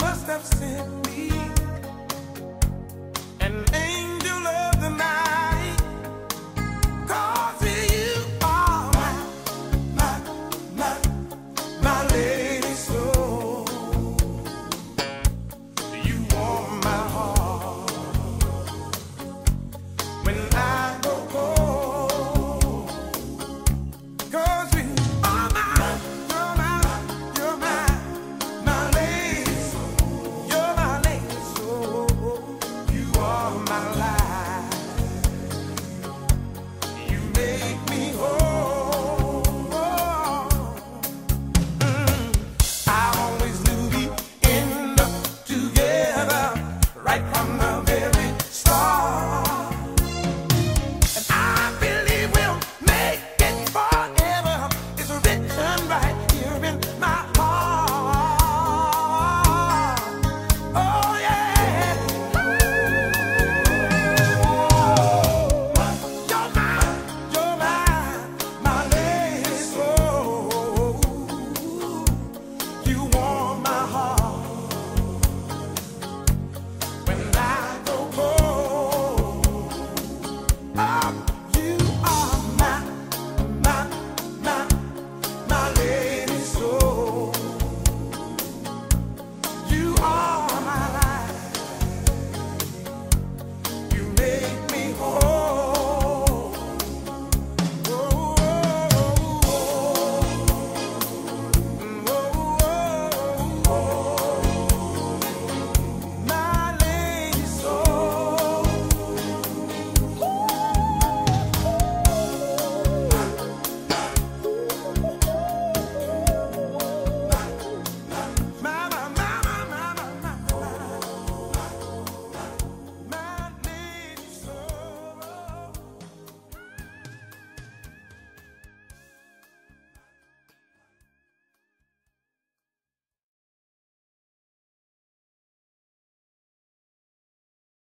must have sent me.